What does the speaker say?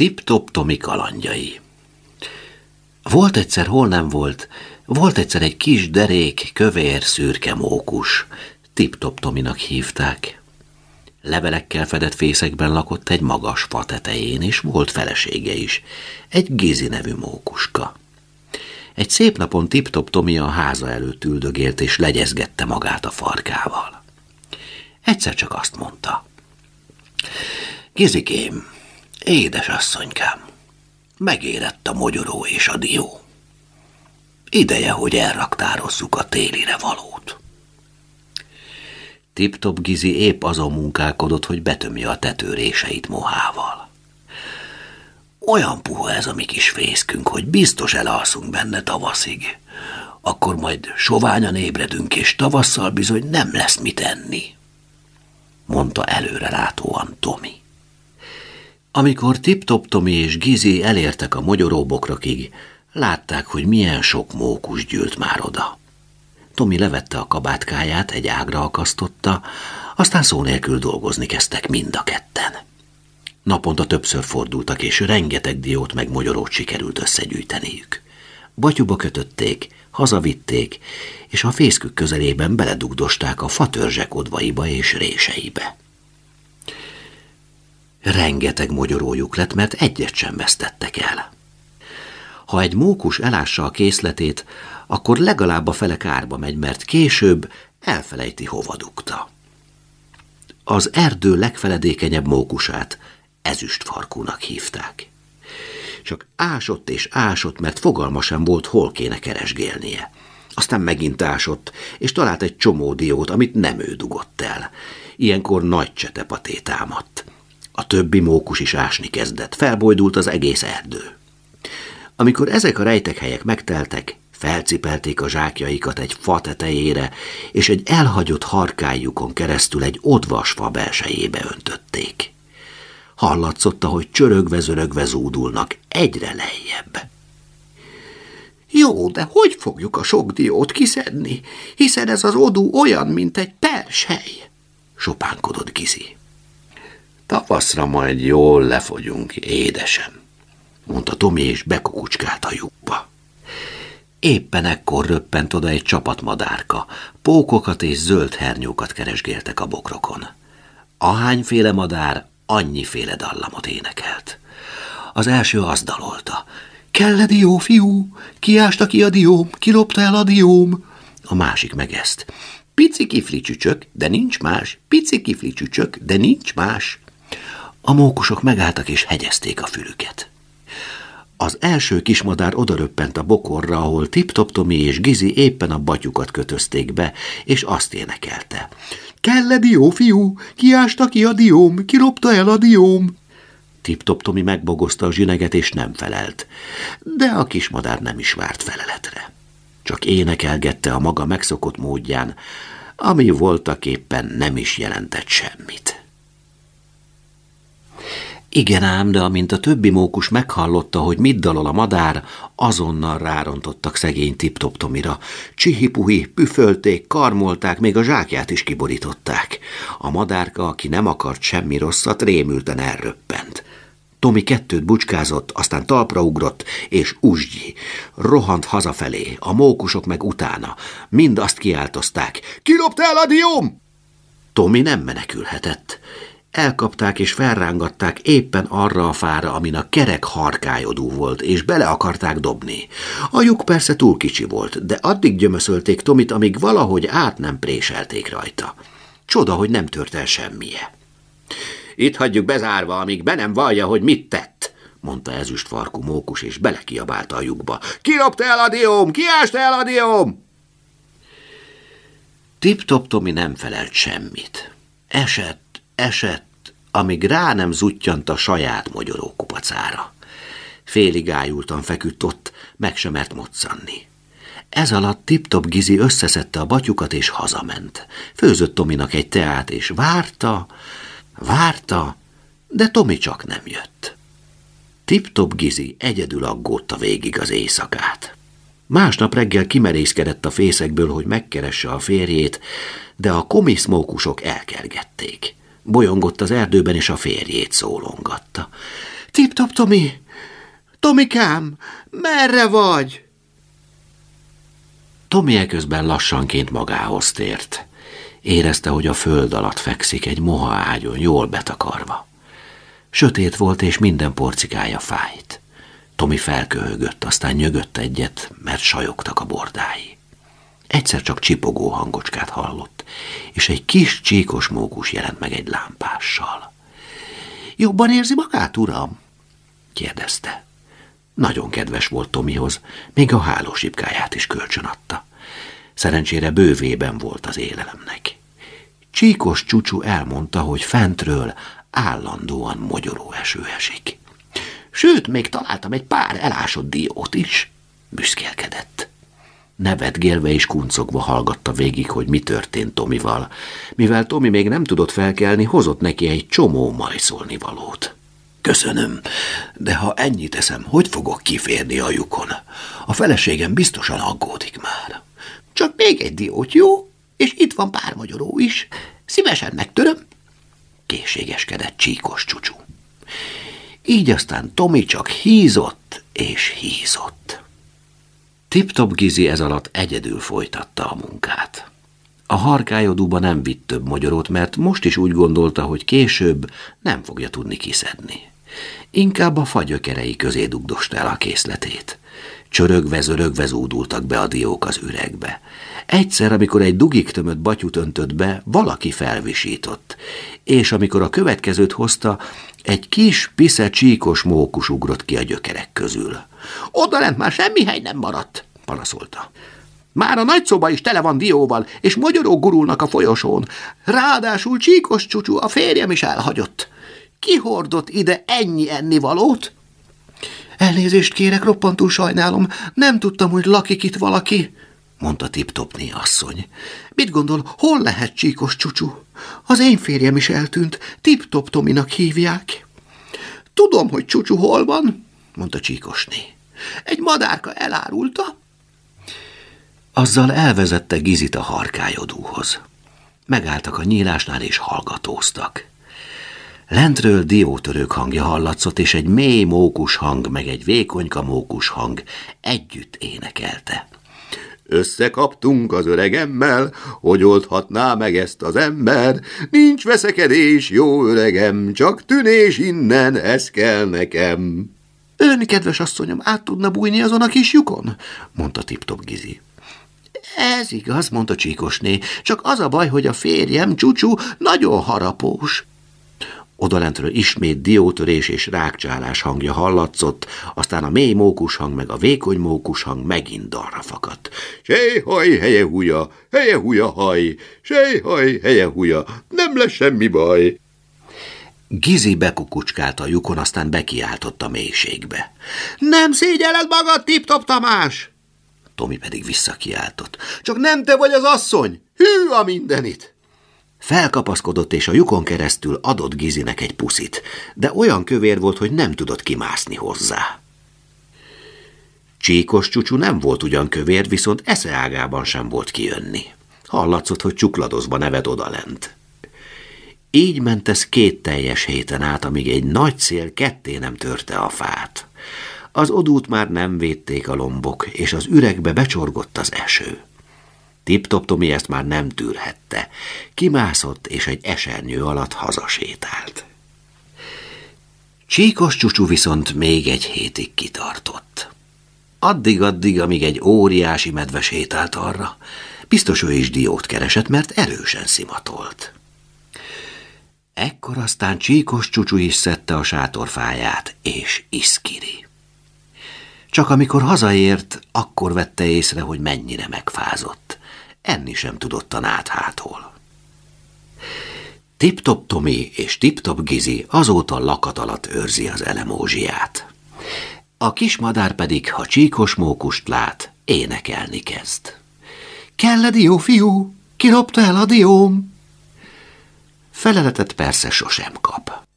Tip-top Tomi kalandjai. Volt egyszer, hol nem volt, volt egyszer egy kis derék, kövér, szürke mókus. Tip-top Tominak hívták. Levelekkel fedett fészekben lakott egy magas fa tetején, és volt felesége is, egy Gizi nevű mókuska. Egy szép napon Tip-top Tomi a háza előtt üldögélt, és legyezgette magát a farkával. Egyszer csak azt mondta. Gizikém, Édesasszonykám, megérett a mogyoró és a dió. Ideje, hogy elraktározzuk a télire valót. Tip-top Gizi épp azon munkálkodott, hogy betömje a tetőréseit mohával. Olyan puha ez a mi kis fészkünk, hogy biztos elalszunk benne tavaszig. Akkor majd soványan ébredünk, és tavasszal bizony nem lesz mit enni, mondta előre látóan Tomi. Amikor Tip-Top Tomi és Gizi elértek a mogyoróbokrokig, látták, hogy milyen sok mókus gyűlt már oda. Tomi levette a kabátkáját, egy ágra akasztotta, aztán szó nélkül dolgozni kezdtek mind a ketten. Naponta többször fordultak, és rengeteg diót meg mogyorót sikerült összegyűjteniük. Batyuba kötötték, hazavitték, és a fészkük közelében beledugdosták a fatörzsek odvaiba és réseibe. Rengeteg mogyorójuk lett, mert egyet sem vesztettek el. Ha egy mókus elássa a készletét, akkor legalább a fele kárba megy, mert később elfelejti hova dugta. Az erdő legfeledékenyebb mókusát ezüstfarkúnak hívták. Csak ásott és ásott, mert fogalma sem volt, hol kéne keresgélnie. Aztán megint ásott, és talált egy csomó diót, amit nem ő dugott el. Ilyenkor nagy csetepaté támadt. A többi mókus is ásni kezdett, felbojdult az egész erdő. Amikor ezek a rejtekhelyek megteltek, felcipelték a zsákjaikat egy fa tetejére, és egy elhagyott harkájukon keresztül egy odvas fa belsejébe öntötték. Hallatszott, hogy csörögve-zörögve zúdulnak egyre lejjebb. Jó, de hogy fogjuk a sok diót kiszedni, hiszen ez az odú olyan, mint egy persely, sopánkodott Gizi. Tavaszra majd jól lefogyunk, édesem, mondta Tomi, és bekukucskált a lyukba. Éppen ekkor röppent oda egy csapatmadárka, pókokat és zöld hernyókat keresgéltek a bokrokon. Ahányféle madár annyiféle dallamot énekelt. Az első azt dalolta. Kell-e dió, fiú? Kiásta ki a dióm? Kilopta el a dióm? A másik meg ezt. Pici kifli csücsök, de nincs más. Pici kifli csücsök, de nincs más. A mókusok megálltak és hegyezték a fülüket. Az első kismadár odaröppent a bokorra, ahol Tip-Top Tomi és Gizi éppen a batyukat kötözték be, és azt énekelte. Kell-e dió, fiú? Kiásta ki a dióm? Kilopta el a dióm? Tip-Top Tomi megbogozta a zsineget, és nem felelt. De a kismadár nem is várt feleletre. Csak énekelgette a maga megszokott módján, ami voltak éppen nem is jelentett semmit. Igen ám, de amint a többi mókus meghallotta, hogy mit dalol a madár, azonnal rárontottak szegény tiptop Tomira. Csihipuhi, püfölték, karmolták, még a zsákját is kiborították. A madárka, aki nem akart semmi rosszat, rémülten elröppent. Tomi kettőt bucskázott, aztán talpra ugrott, és uzsgyi. Rohant hazafelé, a mókusok meg utána. Mind azt kiáltozták. Kiloptál a dióm? Tomi nem menekülhetett. Elkapták és felrángatták éppen arra a fára, amin a kerek harkályodú volt, és bele akarták dobni. A lyuk persze túl kicsi volt, de addig gyömöszölték Tomit, amíg valahogy át nem préselték rajta. Csoda, hogy nem tört el semmije. Itt hagyjuk bezárva, amíg be nem vallja, hogy mit tett, mondta ezüst farkú mókus, és belekiabálta a lyukba. Kilopta el a dióm! Kiásta el a dióm! Tip-top Tomi nem felelt semmit. Esett, esett, amíg rá nem zuttyant a saját mogyoró kupacára. Félig ájultan feküdt ott, meg sem mert moccanni. Ez alatt Tip-Top Gizi összeszedte a batyukat és hazament. Főzött Tominak egy teát, és várta, várta, de Tomi csak nem jött. Tip-Top Gizi egyedül aggódta végig az éjszakát. Másnap reggel kimerészkedett a fészekből, hogy megkeresse a férjét, de a komiszmókusok elkergették. Bolyongott az erdőben, és a férjét szólongatta. Tip-top Tomi, Tomikám, merre vagy? Tomi eközben lassanként magához tért. Érezte, hogy a föld alatt fekszik egy moha ágyon, jól betakarva. Sötét volt, és minden porcikája fájt. Tomi felköhögött, aztán nyögött egyet, mert sajogtak a bordái. Egyszer csak csipogó hangocskát hallott, és egy kis csíkos mókus jelent meg egy lámpással. Jobban érzi magát, uram? kérdezte. Nagyon kedves volt Tomihoz, még a hálósipkáját is kölcsönadta. Szerencsére bővében volt az élelemnek. Csíkos csúcsú elmondta, hogy fentről állandóan mogyoró eső esik. Sőt, még találtam egy pár elásott diót is, büszkélkedett. Nevetgélve és kuncogva hallgatta végig, hogy mi történt Tomival. Mivel Tomi még nem tudott felkelni, hozott neki egy csomó majszolni valót. Köszönöm, de ha ennyit eszem, hogy fogok kiférni a lyukon? A feleségem biztosan aggódik már. Csak még egy diót, jó? És itt van pár magyaró is. Szívesen megtöröm. Készségeskedett csíkos csúcsú. Így aztán Tomi csak hízott és hízott. Tip-top Gizi ez alatt egyedül folytatta a munkát. A harkályodúba nem vitt több magyarót, mert most is úgy gondolta, hogy később nem fogja tudni kiszedni. Inkább a fagyökerei közé dugdosta el a készletét. Csörögve, zörögve zúdultak be a diók az üregbe. Egyszer, amikor egy dugik tömött batyut öntött be, valaki felvisított, és amikor a következőt hozta, egy kis, pisze csíkos mókus ugrott ki a gyökerek közül. Oda lent már semmi hely nem maradt, panaszolta. Már a nagyszoba is tele van dióval, és magyarók gurulnak a folyosón. Ráadásul csíkos csúcsú a férjem is elhagyott. Ki hordott ide ennyi ennivalót? Elnézést kérek, roppantul sajnálom, nem tudtam, hogy lakik itt valaki, mondta Tiptopné asszony. Mit gondol, hol lehet csíkos csúcsú? Az én férjem is eltűnt, Tiptop Tominak hívják. Tudom, hogy csúcsú hol van, mondta csíkosné. Egy madárka elárulta. Azzal elvezette Gizit a harkályodúhoz. Megálltak a nyílásnál és hallgatóztak. Lentről diótörők hangja hallatszott, és egy mély mókus hang, meg egy vékonyka mókus hang együtt énekelte. Összekaptunk az öregemmel, hogy oldhatná meg ezt az ember. Nincs veszekedés, jó öregem, csak tűnés innen, ez kell nekem. Ön, kedves asszonyom, át tudna bújni azon a kis lyukon? mondta Tiptop Gizi. Ez igaz, mondta Csíkosné, csak az a baj, hogy a férjem, Csúcsú, nagyon harapós. Odalentről ismét diótörés és rákcsálás hangja hallatszott, aztán a mély mókus hang meg a vékony mókus hang megint dalra fakadt. Sejhaj, helye húja, helye húja haj, sejhaj, helye húja, nem lesz semmi baj. Gizi bekukucskált a lyukon, aztán bekiáltott a mélységbe. Nem szégyeled magad, Tip-Top Tamás! Tomi pedig visszakiáltott. Csak nem te vagy az asszony! Hű a mindenit! Felkapaszkodott, és a lyukon keresztül adott Gizinek egy puszit, de olyan kövér volt, hogy nem tudott kimászni hozzá. Csíkos csúcsú nem volt ugyan kövér, viszont eszeágában sem volt kijönni. Hallatszott, hogy csukladozva neved odalent. Így ment ez két teljes héten át, amíg egy nagy szél ketté nem törte a fát. Az odút már nem védték a lombok, és az üregbe becsorgott az eső. Tip-top Tomi ezt már nem tűrhette. Kimászott, és egy esernyő alatt hazasétált. Csíkos csúcsú viszont még egy hétig kitartott. Addig-addig, amíg egy óriási medve sétált arra, biztos ő is diót keresett, mert erősen szimatolt. Ekkor aztán csíkos csúcsú is szedte a sátorfáját, és iszkiri. Csak amikor hazaért, akkor vette észre, hogy mennyire megfázott enni sem tudott a náthától. Tip-top Tomi és Tip-top Gizi azóta lakat alatt őrzi az elemózsiát. A kis madár pedig, ha csíkos mókust lát, énekelni kezd. Kell dió, fiú? Kiropta el a dióm? Feleletet persze sosem kap.